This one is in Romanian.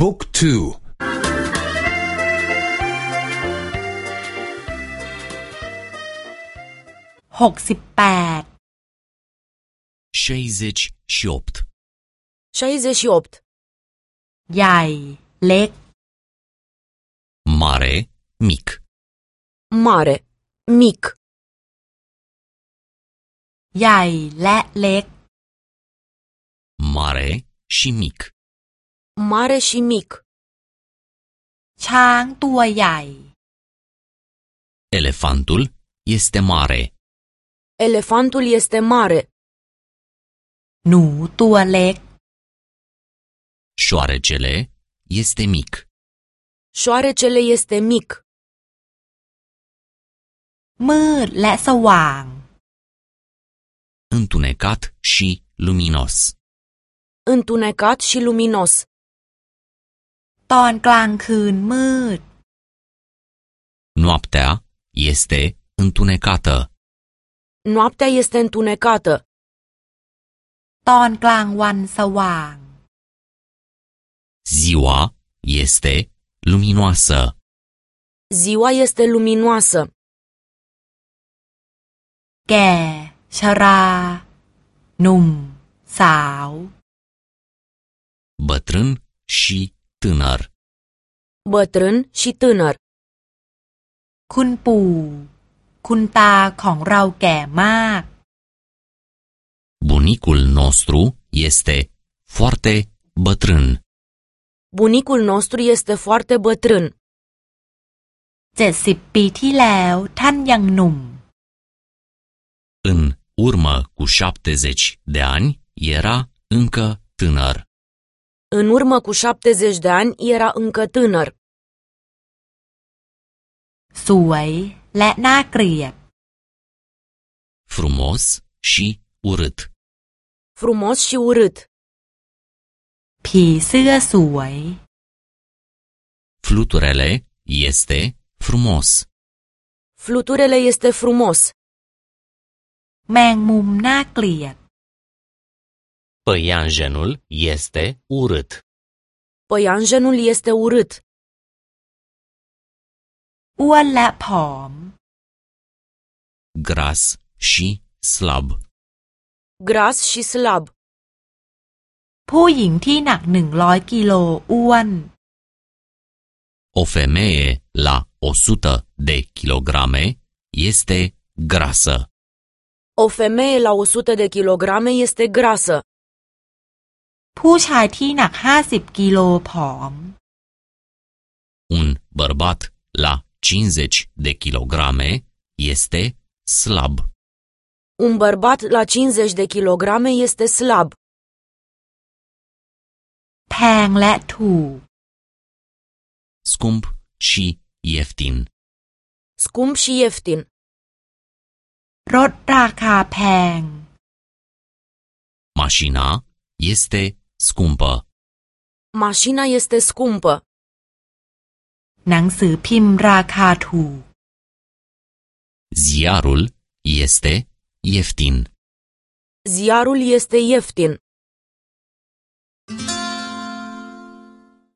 บุ๊กทูหกสิบแปด 68 68. ใหญ่ เล็ก Mare, mic. Mare. Mic. ใหญ่และเล็ก Mare și mic. Mare și mic. ช้างตัวใหญ่ Elefantul este mare. Elefantul este mare. หนูตัวเล็ก Șoarecele este mic. Șoarecele este mic. มืดและสว่าง Întunecat și luminos. Întunecat și luminos. ตอนกลางคืนมืด Noaptea este întunecată. Noaptea este întunecată. ตอนกลางวันสว่าง Ziua este luminoasă. Ziua este luminoasă. แก่ชรา หนุ่ม สาว Bătrân și tânăr. Bătrân și tânăr. คุณปู่ คุณตาของเราแก่มาก Bunicul nostru este foarte bătrân. Bunicul nostru este foarte bătrân. เจ็ดสิบปีที่แล้วท่านยังหนุ่ม În urmă cu 70 de ani era încă tânăr. În urmă cu 70 de ani era încă tânăr. สวย และน่าเกลียด Frumos și urât. Frumos și urât. ผีเสื้อสวย Fluturele este frumos. Fluturele este frumos. แมงมุมน่าเกลียด Păianjenul este urât. Păianjenul este urât. อ้วนและผอม Gras și slab. Gras și slab. ผู้หญิงที่หนักหนึ่งร้อยกิโลอ้วน O femeie la 100 de kilograme este grasă. O femeie la 100 de kilograme este grasă. ผู้ชายที่หนักห้าสิบกิโลผอม Un bărbat la 50 de kilograme este slab. Un bărbat la 50 de kilograme este slab. แพงและถูก Scump și ieftin. Scump și ieftin. รถราคาแพง Mașina este scumpă. Mașina este scumpă. หนังสือพิมพ์ราคาถูก Ziarul este ieftin. Ziarul este ieftin.